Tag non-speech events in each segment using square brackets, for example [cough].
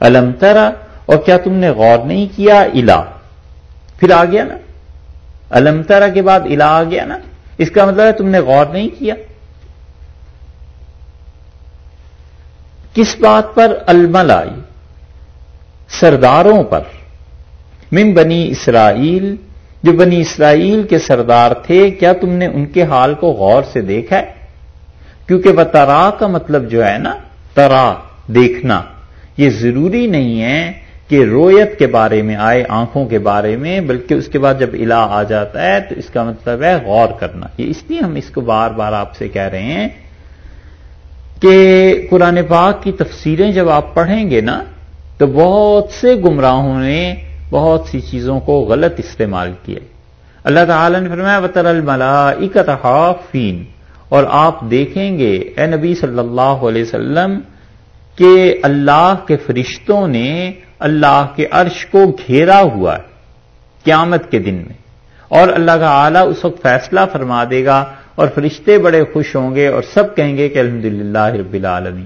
المترا اور کیا تم نے غور نہیں کیا الا پھر آ گیا نا؟ المترا کے بعد الا آ گیا نا؟ اس کا مطلب ہے تم نے غور نہیں کیا۔ کس بات پر؟ المل آئی سرداروں پر۔ من بنی اسرائیل، جو بنی اسرائیل کے سردار تھے، کیا تم نے ان کے حال کو غور سے دیکھا ہے؟ کیونکہ وہ ترا کا مطلب جو ہے نا، ترا، دیکھنا۔ یہ ضروری نہیں ہے کہ رویت کے بارے میں آئے، آنکھوں کے بارے میں، بلکہ اس کے بعد جب الہ آ جاتا ہے تو اس کا مطلب ہے غور کرنا۔ یہ اس لیے ہم اس کو بار بار آپ سے کہہ رہے ہیں کہ قرآن پاک کی تفسیریں جب آپ پڑھیں گے نا، تو بہت سے گمراہوں نے بہت سی چیزوں کو غلط استعمال کیا۔ اللہ تعالی نے فرمایا وطر الملا فین اور آپ دیکھیں گے، اے نبی صلی اللہ علیہ وسلم کہ اللہ کے فرشتوں نے اللہ کے عرش کو گھیرا ہوا ہے قیامت کے دن میں۔ اور اللہ کا اعلیٰ اس وقت فیصلہ فرما دے گا اور فرشتے بڑے خوش ہوں گے اور سب کہیں گے کہ الحمد للہ رب العالمین۔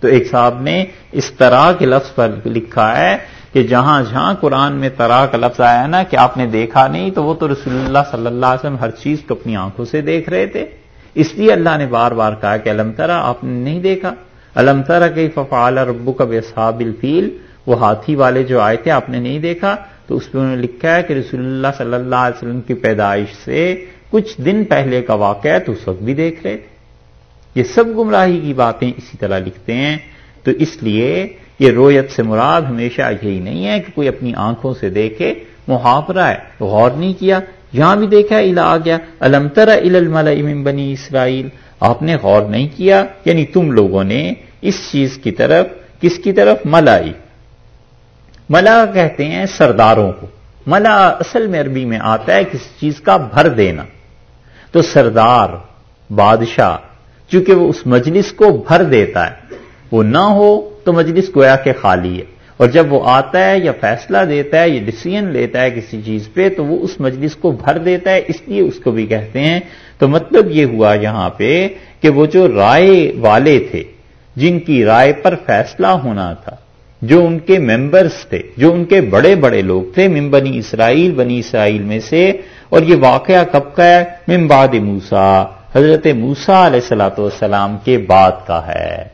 تو ایک صاحب نے اس طرح کے لفظ پر لکھا ہے کہ جہاں جہاں قرآن میں طرح کا لفظ آیا نا کہ آپ نے دیکھا نہیں تو وہ تو رسول اللہ صلی اللہ علیہ وسلم ہر چیز کو اپنی آنکھوں سے دیکھ رہے تھے۔ اس لیے اللہ نے بار بار کہا کہ علم ترا آپ نے نہیں دیکھا؟ علم ترا کہ ففال ربو کا بے الفیل؟ وہ ہاتھی والے جو آئے تھے آپ نے نہیں دیکھا، تو اس میں انہوں نے لکھا ہے کہ رسول اللہ صلی اللہ علیہ وسلم کی پیدائش سے کچھ دن پہلے کا واقعہ تو اس وقت بھی دیکھ رہے تھے یہ سب گمراہی کی باتیں اسی طرح لکھتے ہیں۔ تو اس لیے یہ رویت سے مراد ہمیشہ یہی نہیں ہے کہ کوئی اپنی آنکھوں سے دیکھے، محاورہ ہے، غور نہیں کیا۔ یہاں بھی دیکھا الا آ گیا۔ المتر من بنی اسرائیل؟ آپ نے غور نہیں کیا؟ یعنی تم لوگوں نے اس چیز کی طرف، کس کی طرف؟ ملائی۔ ملا کہتے ہیں سرداروں کو۔ ملا اصل میں عربی میں آتا ہے کسی چیز کا؟ بھر دینا۔ تو سردار، بادشاہ، چونکہ وہ اس مجلس کو بھر دیتا ہے، وہ نہ ہو تو مجلس گویا کے خالی ہے۔ اور جب وہ آتا ہے یا فیصلہ دیتا ہے یا ڈسیزن لیتا ہے کسی چیز پہ، تو وہ اس مجلس کو بھر دیتا ہے، اس لیے اس کو بھی کہتے ہیں تو مطلب یہ ہوا یہاں پہ کہ وہ جو رائے والے تھے، جن کی رائے پر فیصلہ ہونا تھا، جو ان کے ممبرس تھے، جو ان کے بڑے بڑے لوگ تھے ممبنی اسرائیل، بنی اسرائیل میں سے، اور یہ واقعہ کب کا ہے؟ ممباد موسا حضرت موسا علیہ السلاۃ والسلام کے بعد کا ہے۔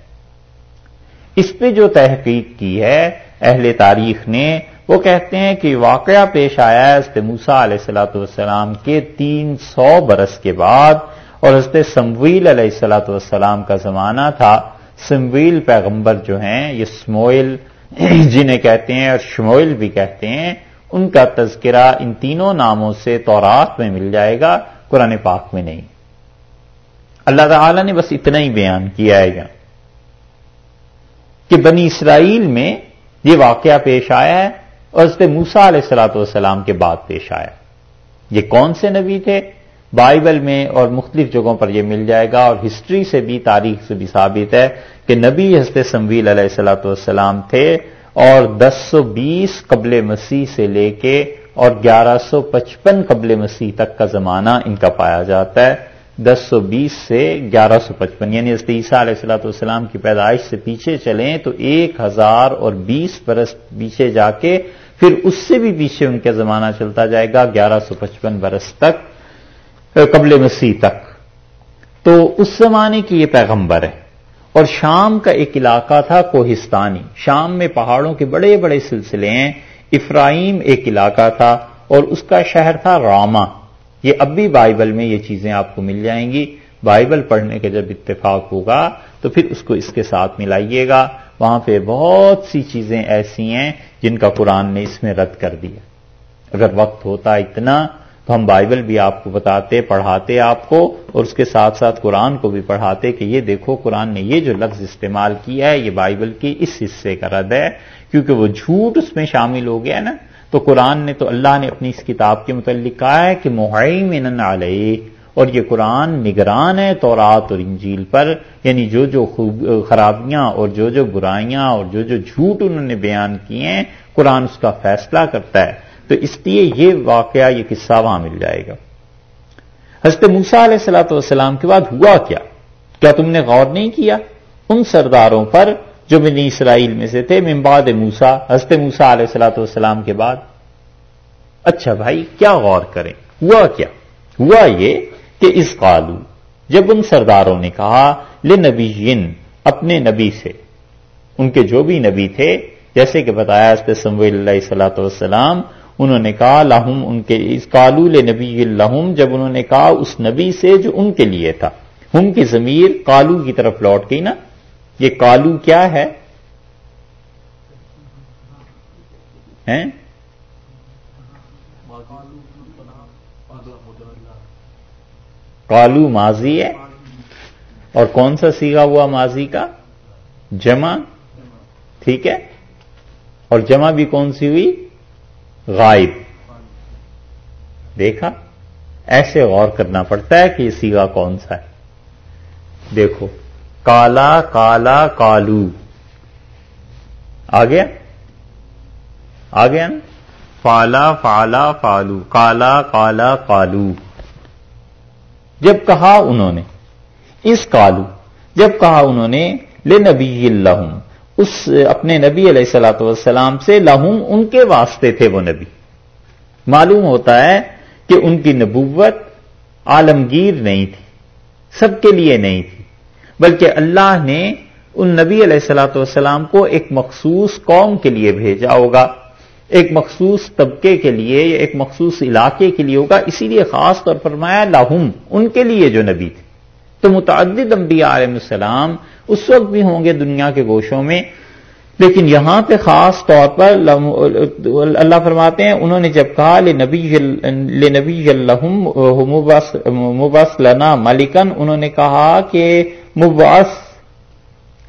اس پہ جو تحقیق کی ہے، اہل تاریخ نے وہ کہتے ہیں کہ واقعہ پیش آیا ہے حضرت موسا علیہ السلاۃ والسلام کے تین سو برس کے بعد اور حضرت سمویل علیہ السلاۃ والسلام کا زمانہ تھا۔ سمویل پیغمبر جو ہیں یہ سموئل جنہیں کہتے ہیں اور شموئل بھی کہتے ہیں، ان کا تذکرہ ان تینوں ناموں سے تورات میں مل جائے گا، قرآن پاک میں نہیں۔ اللہ تعالی نے بس اتنا ہی بیان کیا ہے۔ کہ بنی اسرائیل میں یہ واقعہ پیش آیا ہے۔ اور اس پہ موسا علیہ السلاۃ والسلام کے بعد پیش آیا۔ یہ کون سے نبی تھے؟ بائبل میں اور مختلف جگہوں پر یہ مل جائے گا اور ہسٹری سے بھی، تاریخ سے بھی ثابت ہے کہ نبی حضرت سمویل علیہ السلاۃ والسلام تھے اور دس سو بیس قبل مسیح سے لے کے اور گیارہ سو پچپن قبل مسیح تک کا زمانہ ان کا پایا جاتا ہے۔ دس سو بیس سے گیارہ سو پچپن یعنی عیسیٰ علیہ السلاۃ والسلام کی پیدائش سے پیچھے چلیں تو ایک ہزار اور بیس برس پیچھے جا کے پھر اس سے بھی پیچھے ان کا زمانہ چلتا جائے گا گیارہ سو پچپن برس تک قبل مسیح تک۔ تو اس زمانے کی یہ پیغمبر ہے۔ اور شام کا ایک علاقہ تھا کوہستانی۔ شام میں پہاڑوں کے بڑے بڑے سلسلے ہیں۔ افراہیم ایک علاقہ تھا اور اس کا شہر تھا راما۔ یہ اب بھی بائبل میں یہ چیزیں آپ کو مل جائیں گی۔ بائبل پڑھنے کے جب اتفاق ہوگا تو پھر اس کو اس کے ساتھ ملائیے گا۔ وہاں پہ بہت سی چیزیں ایسی ہیں جن کا قرآن نے اس میں رد کر دیا۔ اگر وقت ہوتا اتنا تو ہم بائبل بھی آپ کو بتاتے، پڑھاتے آپ کو اور اس کے ساتھ ساتھ قرآن کو بھی پڑھاتے کہ یہ دیکھو، قرآن نے یہ جو لفظ استعمال کیا ہے، یہ بائبل کی اس حصے کا رد ہے۔ کیونکہ وہ جھوٹ اس میں شامل ہو گیا نا، تو قرآن نے تو اللہ نے اپنی اس کتاب کے متعلق کہا ہے کہ محمن علیہ اور یہ قرآن نگران ہے تورات اور انجیل پر یعنی جو جو خرابیاں اور جو جو برائیاں اور جو جو جھوٹ انہوں نے بیان کیے ہیں، قرآن اس کا فیصلہ کرتا ہے۔ تو اس لیے یہ واقعہ، یہ قصہ وہاں مل جائے گا۔ حضرت موسا علیہ السلاۃ والسلام کے بعد ہوا کیا؟ کیا تم نے غور نہیں کیا؟ ان سرداروں پر جو بنی اسرائیل میں سے تھے ممباد موسا ہست موسا علیہ السلاۃ والسلام کے بعد۔ اچھا بھائی، کیا غور کریں؟ ہوا کیا؟ ہوا یہ کہ اس قالو، جب ان سرداروں نے کہا لے نبی اپنے نبی سے۔ ان کے جو بھی نبی تھے، جیسے کہ بتایا اس پہ سمو اللہ صلاح والسلام، انہوں نے کہا لاہم ان کے اس کالو نبی الحم جب انہوں نے کہا اس نبی سے جو ان کے لیے تھا۔ ہم کی ضمیر کالو کی طرف لوٹ گئی نا؟ یہ کالو کیا ہے؟ کالو ماضی ہے۔ اور کون سا سیگا ہوا ماضی کا؟ جمع۔ ٹھیک ہے۔ اور جمع بھی کون سی ہوئی؟ غائب۔ دیکھا؟ ایسے غور کرنا پڑتا ہے کہ یہ سیگا کون سا ہے۔ دیکھو۔ کالا کالا، کالو۔ آ گیا آ گیا نا فالا فالا، فالو۔ کالا کالا، کالو۔ جب کہا انہوں نے، اس کالو جب کہا انہوں نے لے نبی اللہ اس اپنے نبی علیہ السلاۃ والسلام سے لہم ان کے واسطے تھے وہ نبی۔ معلوم ہوتا ہے کہ ان کی نبوت عالمگیر نہیں تھی، سب کے لیے نہیں تھی، بلکہ اللہ نے ان نبی علیہ السلاۃ والسلام کو ایک مخصوص قوم کے لیے بھیجا ہوگا۔ ایک مخصوص طبقے کے لیے یا ایک مخصوص علاقے کے لیے ہوگا، اسی لیے خاص طور پر فرمایا لاہم ان کے لیے جو نبی تھے۔ تو متعدد انبیاء علیہ السلام اس وقت بھی ہوں گے دنیا کے گوشوں میں، لیکن یہاں پہ خاص طور پر اللہ فرماتے ہیں، انہوں نے جب کہا لے نبی مبس لنا ملکن، انہوں نے کہا کہ مباس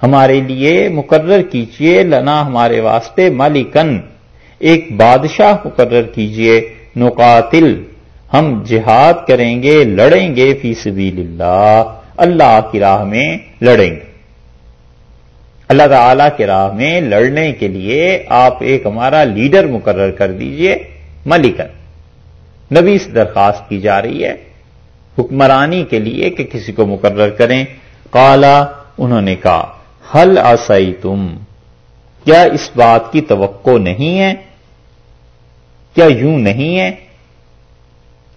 ہمارے لیے مقرر کیجیے، لنا ہمارے واسطے ملکن۔ ایک بادشاہ مقرر کیجیے، نقاتل، ہم جہاد کریں گے، لڑیں گے فی سبیل اللہ اللہ کی راہ میں لڑیں گے۔ اللہ تعالی کی راہ میں لڑنے کے لیے آپ ایک ہمارا لیڈر مقرر کر دیجیے، ملکن۔ نبی سے درخواست کی جا رہی ہے، حکمرانی کے لیے کہ کسی کو مقرر کریں۔ کالا انہوں نے کہا حل آسائی تم کیا اس بات کی توقع نہیں ہے؟ کیا یوں نہیں ہے؟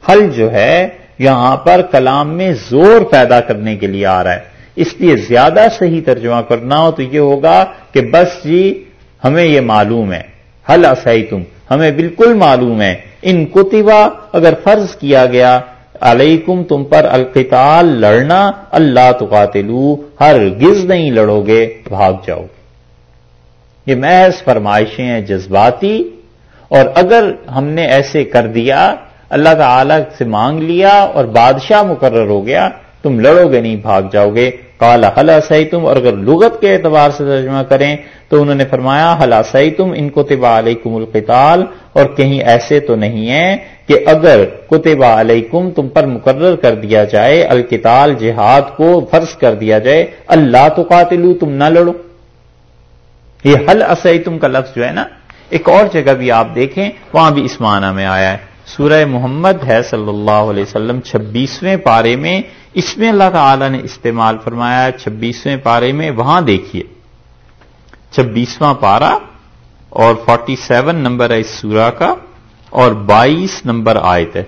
حل جو ہے یہاں پر کلام میں زور پیدا کرنے کے لیے آ رہا ہے۔ اس لیے زیادہ صحیح ترجمہ کرنا ہو تو یہ ہوگا کہ بس جی ہمیں یہ معلوم ہے۔ حل اصحی تم ہمیں بالکل معلوم ہے۔ ان کتبہ اگر فرض کیا گیا، علیکم تم پر القتال لڑنا، اللہ تقاتلو ہر گز نہیں لڑو گے، بھاگ جاؤ گے۔ یہ محض فرمائشیں ہیں جذباتی اور اگر ہم نے ایسے کر دیا، اللہ تعالی سے مانگ لیا اور بادشاہ مقرر ہو گیا، تم لڑو گے نہیں، بھاگ جاؤ گے۔ کالا حلا سہی تم اور اگر لغت کے اعتبار سے ترجمہ کریں تو انہوں نے فرمایا حلا سہی تم ان کو تبا علیکم القتال، اور کہیں ایسے تو نہیں ہے کہ اگر کتبہ علیکم تم پر مقرر کر دیا جائے، القتال جہاد کو فرض کر دیا جائے، اللہ تو قاتلو تم نہ لڑو۔ یہ حل اسی تم کا لفظ جو ہے نا، ایک اور جگہ بھی آپ دیکھیں، وہاں بھی اس معنی میں آیا ہے۔ سورہ محمد ہے صلی اللہ علیہ وسلم، چھبیسویں پارے میں، اس میں اللہ تعالی نے استعمال فرمایا چھبیسویں پارے میں، وہاں دیکھیے۔ چھبیسواں پارا اور فورٹی سیون نمبر ہے اس سورہ کا، اور بائیس نمبر آیت ہے۔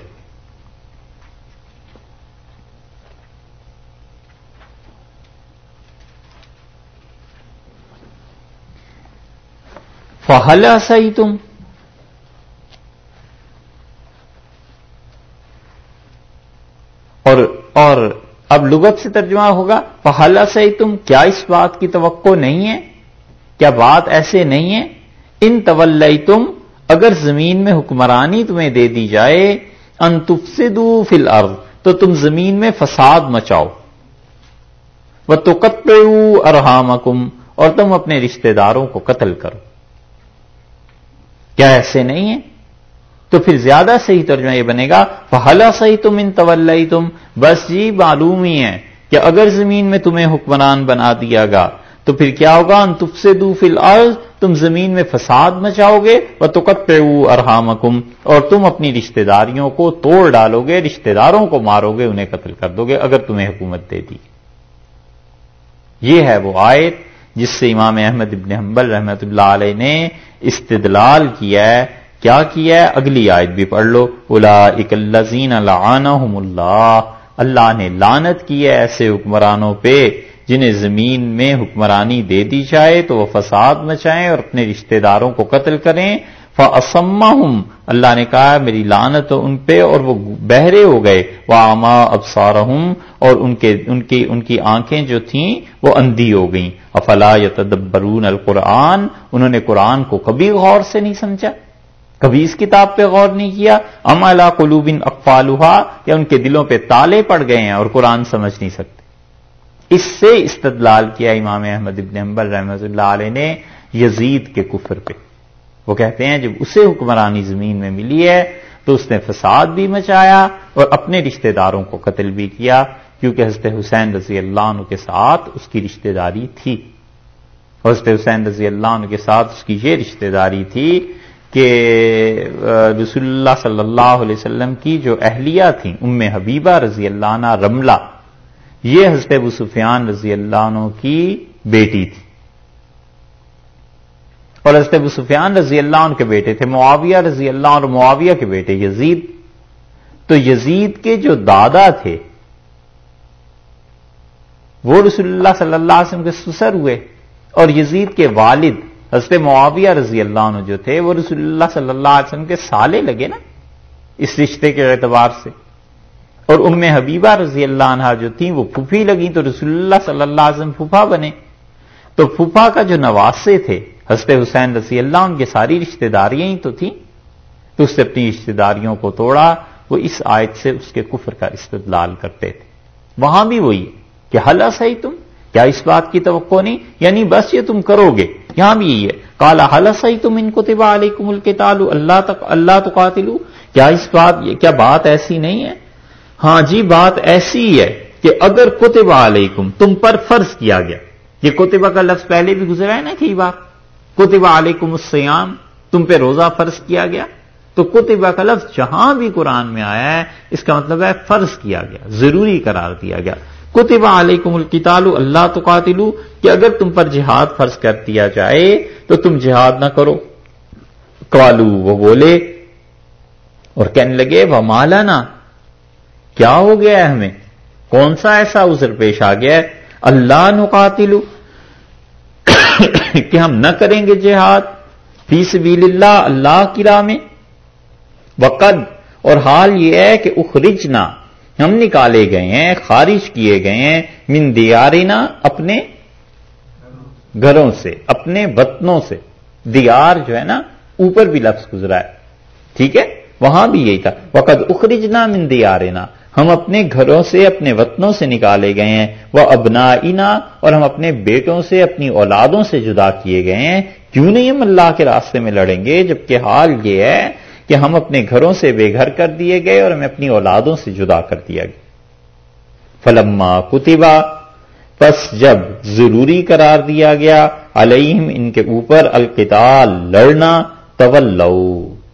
فہل سی تم اور اور اب لغت سے ترجمہ ہوگا پہلا سے تم کیا اس بات کی توقع نہیں ہے؟ کیا بات ایسے نہیں ہے؟ ان طول تم اگر زمین میں حکمرانی تمہیں دے دی جائے، ان تفسدو فی الارض تو تم زمین میں فساد مچاؤ۔ وہ تو ارحامکم اور تم اپنے رشتہ داروں کو قتل کرو۔ کیا ایسے نہیں ہے تو پھر زیادہ صحیح ترجمہ یہ بنے گا فہلا صحیح تم ان طول تم بس جی معلوم ہی ہے کہ اگر زمین میں تمہیں حکمران بنا دیا گا، تو پھر کیا ہوگا؟ ان تف سے دو فل تم زمین میں فساد مچاؤ گے وہ تو پہ ارحام اور تم اپنی رشتہ داریوں کو توڑ ڈالو گے، رشتہ داروں کو مارو گے، انہیں قتل کر دو گے، اگر تمہیں حکومت دے دی۔ یہ ہے وہ آیت جس سے امام احمد ابن حنبل رحمت اللہ علیہ نے استدلال کیا ہے، کیا کیا ہے؟ اگلی آیت بھی پڑھ لو۔ الا اکلزین اللہ۔ اللہ نے لانت کی ہے ایسے حکمرانوں پہ جنہیں زمین میں حکمرانی دے دی جائے تو وہ فساد مچائیں اور اپنے رشتہ داروں کو قتل کریں۔ فسما ہوں اللہ نے کہا، میری لانت ان پہ، اور وہ بہرے ہو گئے۔ وہ آما ابسار اور ان کے، ان کی ان کی آنکھیں جو تھیں، وہ اندھی ہو گئیں۔ افلا یتدبرون القرآن؟ انہوں نے قرآن کو کبھی غور سے نہیں سمجھا۔ کبھی اس کتاب پہ غور نہیں کیا۔ ام اللہ قلوبن اقفالحا یا ان کے دلوں پہ تالے پڑ گئے ہیں اور قرآن سمجھ نہیں سکتے۔ اس سے استدلال کیا امام احمد ابن امبل رحمۃ اللہ علیہ نے یزید کے کفر پہ۔ وہ کہتے ہیں جب اسے حکمرانی زمین میں ملی ہے تو اس نے فساد بھی مچایا اور اپنے رشتہ داروں کو قتل بھی کیا، کیونکہ حضرت حسین رضی اللہ عنہ کے ساتھ اس کی رشتہ داری تھی۔ حضرت حسین رضی اللہ عنہ کے ساتھ اس کی یہ رشتہ داری تھی کہ رسول اللہ صلی اللہ علیہ وسلم کی جو اہلیہ تھیں، ام حبیبہ رضی اللہ عنہ، رملہ، یہ حضرت ابو سفیان رضی اللہ عنہ کی بیٹی تھی۔ اور حضرت ابو سفیان رضی اللہ عنہ کے بیٹے تھے، معاویہ رضی اللہ عنہ، معاویہ کے بیٹے یزید۔ تو یزید کے جو دادا تھے، وہ رسول اللہ صلی اللہ علیہ وسلم کے سسر ہوئے۔ اور یزید کے والد حضرت معاویہ رضی اللہ عنہ جو تھے، وہ رسول اللہ صلی اللہ علیہ وسلم کے سالے لگے نا، اس رشتے کے اعتبار سے۔ اور ام حبیبہ رضی اللہ عنہ جو تھیں، وہ پھوپھی لگی تو رسول اللہ صلی اللہ علیہ وسلم پھوپھا بنے۔ تو پھوپھا کا جو نواسے تھے حضرت حسین رضی اللہ ان کے ساری رشتہ داریاں ہی تو تھیں تو اس سے اپنی رشتہ داریوں کو توڑا، وہ اس آیت سے اس کے کفر کا استدلال کرتے تھے۔ وہاں بھی وہی کہ حل صحیح تم؟ کیا اس بات کی توقع نہیں؟ یعنی بس یہ تم کرو گے۔ یہاں بھی یہی ہے۔ کالا حل صحیح تم ان کو تبا علیکم الکتالو اللہ تک اللہ تو قاتلو کیا اس بات، کیا بات ایسی نہیں ہے؟ ہاں جی بات ایسی ہے کہ اگر کتبہ علیکم، تم پر فرض کیا گیا۔ یہ کتبہ کا لفظ پہلے بھی گزرا ہے نا کئی بار؟ کتبہ علیکم السیام تم پہ روزہ فرض کیا گیا۔ تو کتبہ کا لفظ جہاں بھی قرآن میں آیا ہے، اس کا مطلب ہے فرض کیا گیا، ضروری قرار دیا گیا۔ کتبہ علیکم الکتالو اللہ تو قاتلو کہ اگر تم پر جہاد فرض کر دیا جائے، تو تم جہاد نہ کرو۔ کالو وہ بولے، اور کہنے لگے، وہ مالانا، کیا ہو گیا ہے ہمیں؟ کون سا ایسا عذر پیش آ گیا ہے؟ اللہ نقاتلو [coughs] کہ ہم نہ کریں گے جہاد فی سبیل اللہ اللہ کی راہ میں۔ وقد، اور حال یہ ہے کہ اخرجنا، ہم نکالے گئے ہیں، خارج کیے گئے ہیں من دیارنا اپنے گھروں سے، اپنے وطنوں سے۔ دیار جو ہے نا، اوپر بھی لفظ گزرا ہے۔ ٹھیک ہے؟ وہاں بھی یہی تھا۔ وقت اخرجنا من دیارنا ہم اپنے گھروں سے، اپنے وطنوں سے نکالے گئے ہیں۔ وہ ابنا اور ہم اپنے بیٹوں سے، اپنی اولادوں سے جدا کیے گئے ہیں۔ کیوں نہیں ہم اللہ کے راستے میں لڑیں گے؟ جبکہ حال یہ ہے کہ ہم اپنے گھروں سے بے گھر کر دیے گئے اور ہمیں اپنی اولادوں سے جدا کر دیا گیا۔ فلما کتبا، پس جب ضروری قرار دیا گیا، علیہم ان کے اوپر القتال، لڑنا طول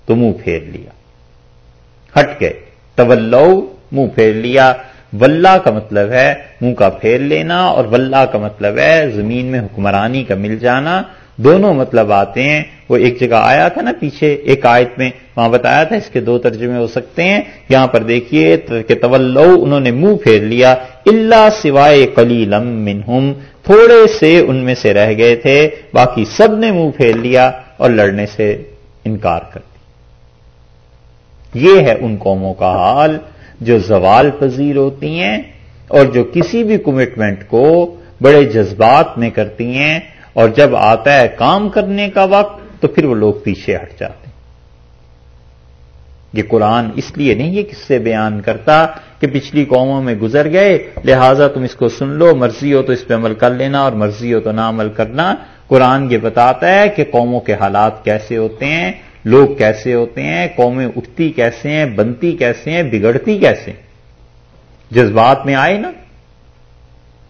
تو منہ پھیر لیا۔ ہٹ گئے۔ طول منہ پھیر لیا۔ ولہ کا مطلب ہے منہ کا پھیر لینا اور ولہ کا مطلب ہے زمین میں حکمرانی کا مل جانا۔ دونوں مطلب آتے ہیں۔ وہ ایک جگہ آیا تھا نا پیچھے، ایک آیت میں وہاں بتایا تھا، اس کے دو ترجمے ہو سکتے ہیں۔ یہاں پر دیکھیے کہ طول انہوں نے منہ پھیر لیا۔ اللہ سوائے کلیلم منہم، تھوڑے سے ان میں سے رہ گئے تھے۔ باقی سب نے منہ پھیر لیا اور لڑنے سے انکار کر دیا۔ یہ ہے ان قوموں کا حال۔ جو زوال پذیر ہوتی ہیں اور جو کسی بھی کمٹمنٹ کو بڑے جذبات میں کرتی ہیں اور جب آتا ہے کام کرنے کا وقت تو پھر وہ لوگ پیچھے ہٹ جاتے ہیں۔ یہ قرآن اس لیے نہیں یہ کس سے بیان کرتا کہ پچھلی قوموں میں گزر گئے، لہذا تم اس کو سن لو، مرضی ہو تو اس پہ عمل کر لینا اور مرضی ہو تو نہ عمل کرنا۔ قرآن یہ بتاتا ہے کہ قوموں کے حالات کیسے ہوتے ہیں لوگ کیسے ہوتے ہیں، قومیں اٹھتی کیسے ہیں، بنتی کیسے ہیں، بگڑتی کیسے جذبات میں آئے نا؟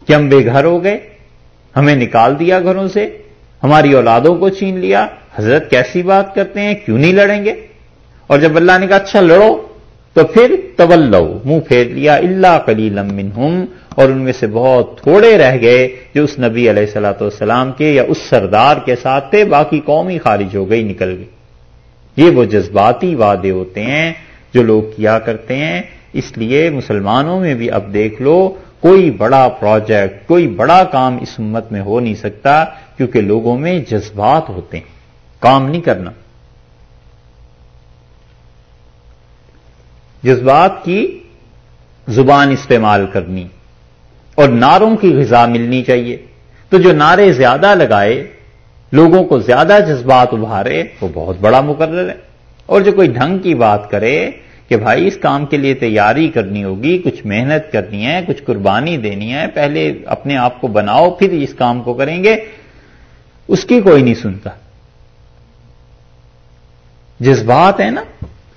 کہ ہم بے گھر ہو گئے، ہمیں نکال دیا گھروں سے، ہماری اولادوں کو چھین لیا، حضرت کیسی بات کرتے ہیں، کیوں نہیں لڑیں گے؟ اور جب اللہ نے کہا اچھا لڑو، تو پھر طلو منہ پھیر لیا اللہ کلی لمن اور ان میں سے بہت تھوڑے رہ گئے جو اس نبی علیہ السلاۃ والسلام کے یا اس سردار کے ساتھ تھے، باقی قومی خارج ہو گئی، نکل گئی۔ یہ وہ جذباتی وعدے ہوتے ہیں جو لوگ کیا کرتے ہیں۔ اس لیے مسلمانوں میں بھی اب دیکھ لو، کوئی بڑا پروجیکٹ کوئی بڑا کام اس امت میں ہو نہیں سکتا کیونکہ لوگوں میں جذبات ہوتے ہیں۔ کام نہیں کرنا۔ جذبات کی زبان استعمال کرنی اور نعروں کی غذا ملنی چاہیے۔ تو جو نعرے زیادہ لگائے لوگوں کو زیادہ جذبات ابھارے، وہ بہت بڑا مقرر ہے۔ اور جو کوئی ڈھنگ کی بات کرے کہ بھائی اس کام کے لیے تیاری کرنی ہوگی، کچھ محنت کرنی ہے، کچھ قربانی دینی ہے، پہلے اپنے آپ کو بناؤ، پھر اس کام کو کریں گے، اس کی کوئی نہیں سنتا۔ جذبات ہے نا؟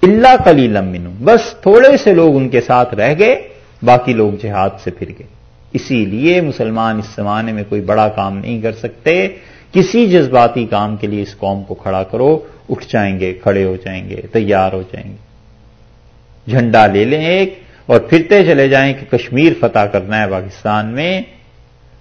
اللہ کلی لمن بس تھوڑے سے لوگ ان کے ساتھ رہ گئے، باقی لوگ جہاد سے پھر گئے۔ اسی لیے مسلمان اس زمانے میں کوئی بڑا کام نہیں کر سکتے۔ کسی جذباتی کام کے لیے اس قوم کو کھڑا کرو، اٹھ جائیں گے، کھڑے ہو جائیں گے، تیار ہو جائیں گے۔ جھنڈا لے لیں ایک اور پھرتے چلے جائیں کہ کشمیر فتح کرنا ہے پاکستان میں۔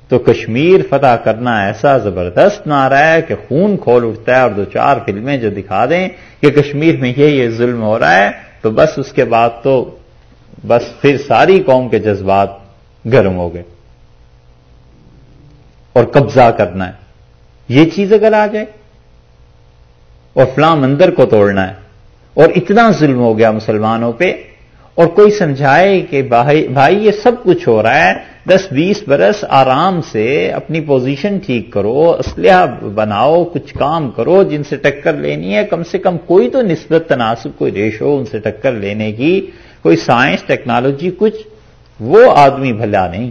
تو کشمیر فتح کرنا ایسا زبردست نہ رہا ہے کہ خون کھول اٹھتا ہے اور دو چار فلمیں جو دکھا دیں کہ کشمیر میں یہ یہ ظلم ہو رہا ہے، تو بس اس کے بعد تو بس پھر ساری قوم کے جذبات گرم ہو گئے۔ اور قبضہ کرنا ہے۔ یہ چیز اگر آ جائے اور فلاں مندر کو توڑنا ہے اور اتنا ظلم ہو گیا مسلمانوں پہ اور کوئی سمجھائے کہ بھائی یہ سب کچھ ہو رہا ہے، دس بیس برس آرام سے اپنی پوزیشن ٹھیک کرو، اسلحہ بناؤ، کچھ کام کرو، جن سے ٹکر لینی ہے، کم سے کم کوئی تو نسبت تناسب، کوئی ریشو ان سے ٹکر لینے کی، کوئی سائنس ٹیکنالوجی کچھ، وہ آدمی بھلا نہیں۔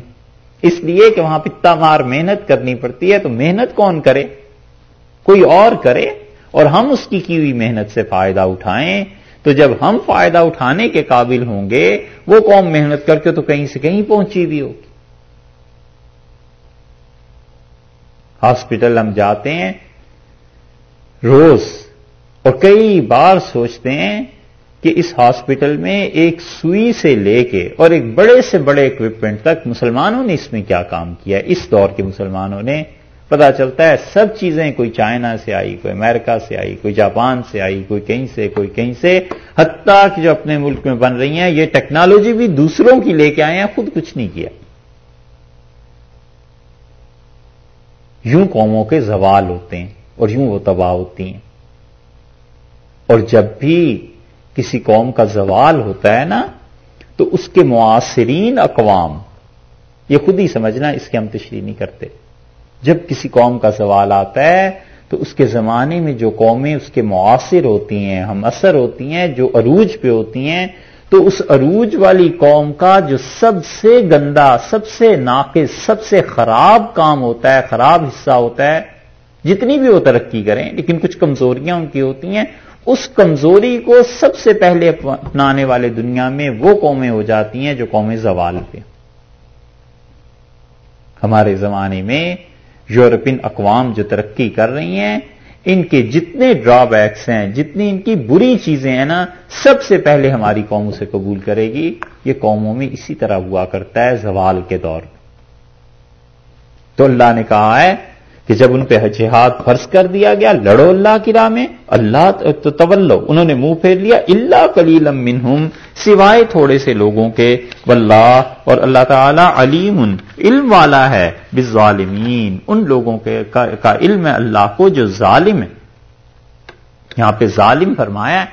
اس لیے کہ وہاں پتا مار محنت کرنی پڑتی ہے، تو محنت کون کرے؟ کوئی اور کرے اور ہم اس کی کی ہوئی محنت سے فائدہ اٹھائیں۔ تو جب ہم فائدہ اٹھانے کے قابل ہوں گے، وہ قوم محنت کر کے تو کہیں سے کہیں پہنچی بھی ہوگی۔ ہاسپٹل ہم جاتے ہیں، روز اور کئی بار سوچتے ہیں کہ اس ہاسپٹل میں ایک سوئی سے لے کے اور ایک بڑے سے بڑے اکوپمنٹ تک مسلمانوں نے اس میں کیا کام کیا اس دور کے مسلمانوں نے پتا چلتا ہے سب چیزیں کوئی چائنا سے آئی، کوئی امریکہ سے آئی، کوئی جاپان سے آئی، کوئی کہیں سے، کوئی کہیں سے، حتیٰ کہ جو اپنے ملک میں بن رہی ہیں، یہ ٹیکنالوجی بھی دوسروں کی لے کے آئے ہیں، خود کچھ نہیں کیا۔ یوں قوموں کے زوال ہوتے ہیں اور یوں وہ تباہ ہوتی ہیں۔ اور جب بھی کسی قوم کا زوال ہوتا ہے نا، تو اس کے معاصرین اقوام، یہ خود ہی سمجھنا اس کے ہم تشریح نہیں کرتے۔ جب کسی قوم کا زوال آتا ہے، تو اس کے زمانے میں جو قومیں اس کے معاصر ہوتی ہیں، ہم اثر ہوتی ہیں، جو عروج پہ ہوتی ہیں، تو اس عروج والی قوم کا جو سب سے گندا، سب سے ناقص، سب سے خراب کام ہوتا ہے، خراب حصہ ہوتا ہے، جتنی بھی وہ ترقی کریں، لیکن کچھ کمزوریاں ان کی ہوتی ہیں اس کمزوری کو سب سے پہلے اپنانے والے دنیا میں وہ قومیں ہو جاتی ہیں جو قومیں زوال پہ ہمارے زمانے میں یورپین اقوام جو ترقی کر رہی ہیں، ان کے جتنے ڈرا بیکس ہیں، جتنی ان کی بری چیزیں ہیں نا، سب سے پہلے ہماری قوموں سے قبول کرے گی۔ یہ قوموں میں اسی طرح ہوا کرتا ہے زوال کے دور میں۔ تو اللہ نے کہا ہے کہ جب ان پہ جہاد فرض کر دیا گیا، لڑو اللہ کی راہ میں، اللہ تو طلو انہوں نے منہ پھیر لیا اللہ کلیلم منہم، سوائے تھوڑے سے لوگوں کے۔ واللہ، اور اللہ تعالی علیم، علم والا ہے، بالظالمین، ان لوگوں کے کا علم ہے اللہ کو جو ظالم ہے۔ یہاں پہ ظالم فرمایا ہے۔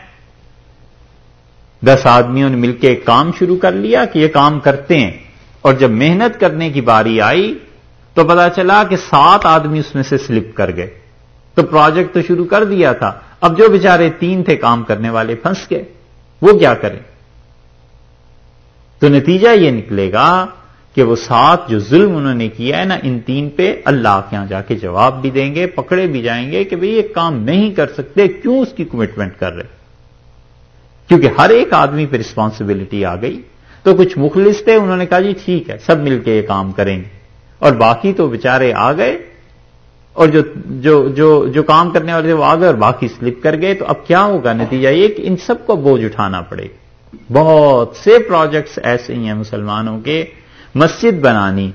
دس آدمیوں نے مل کے ایک کام شروع کر لیا کہ یہ کام کرتے ہیں۔ اور جب محنت کرنے کی باری آئی تو پتا چلا کہ سات آدمی اس میں سے سلپ کر گئے۔ تو پروجیکٹ تو شروع کر دیا تھا۔ اب جو بےچارے تین تھے کام کرنے والے، پھنس گئے۔ وہ کیا کریں؟ تو نتیجہ یہ نکلے گا کہ وہ سات جو ظلم انہوں نے کیا ہے نا، ان تین پہ اللہ کے یہاں جا کے جواب بھی دیں گے، پکڑے بھی جائیں گے کہ بھئی یہ کام نہیں کر سکتے، کیوں اس کی کمٹمنٹ کر رہے؟ کیونکہ ہر ایک آدمی پہ رسپانسبلٹی آ گئی۔ تو کچھ مخلص تھے، انہوں نے کہا جی ٹھیک ہے، سب مل کے یہ کام کریں گے۔ اور باقی تو بےچارے آ گئے اور جو جو جو جو کام کرنے والے تھے وہ آ گئے اور باقی سلپ کر گئے تو اب کیا ہوگا نتیجہ یہ کہ ان سب کو بوجھ اٹھانا پڑے۔ گا بہت سے پروجیکٹس ایسے ہی ہیں مسلمانوں کے۔ مسجد بنانی،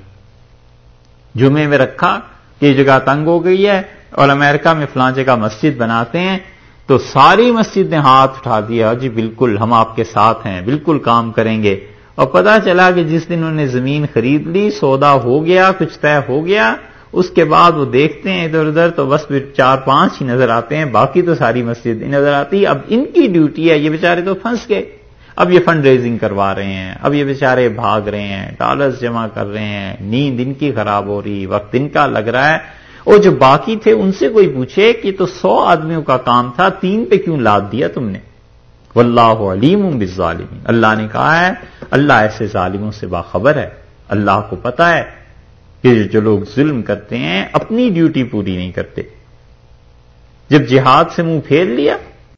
جمعے میں رکھا کہ یہ جگہ تنگ ہو گئی ہے اور امریکہ میں فلاں جگہ مسجد بناتے ہیں تو ساری مسجد نے ہاتھ اٹھا دیا جی بالکل ہم آپ کے ساتھ ہیں، بالکل کام کریں گے۔ اور پتا چلا کہ جس دن انہوں نے زمین خرید لی، سودا ہو گیا، کچھ طے ہو گیا، اس کے بعد وہ دیکھتے ہیں ادھر ادھر تو بس چار پانچ ہی نظر آتے ہیں، باقی تو ساری مسجد نظر آتی۔ اب ان کی ڈیوٹی ہے، یہ بیچارے تو پھنس گئے۔ اب یہ فنڈ ریزنگ کروا رہے ہیں، اب یہ بیچارے بھاگ رہے ہیں ڈالرز جمع کر رہے ہیں، نیند ان کی خراب ہو رہی، وقت ان کا لگ رہا ہے۔ اور جو باقی تھے ان سے کوئی پوچھے کہ تو سو آدمیوں کا کام تھا، تین پہ کیوں لاد دیا تم نے؟ واللہ علیم بالظالمین۔ اللہ نے کہا ہے، اللہ ایسے ظالموں سے باخبر ہے۔ اللہ کو پتا ہے کہ جو لوگ ظلم کرتے ہیں، اپنی ڈیوٹی پوری نہیں کرتے۔ جب جہاد سے منہ پھیر لیا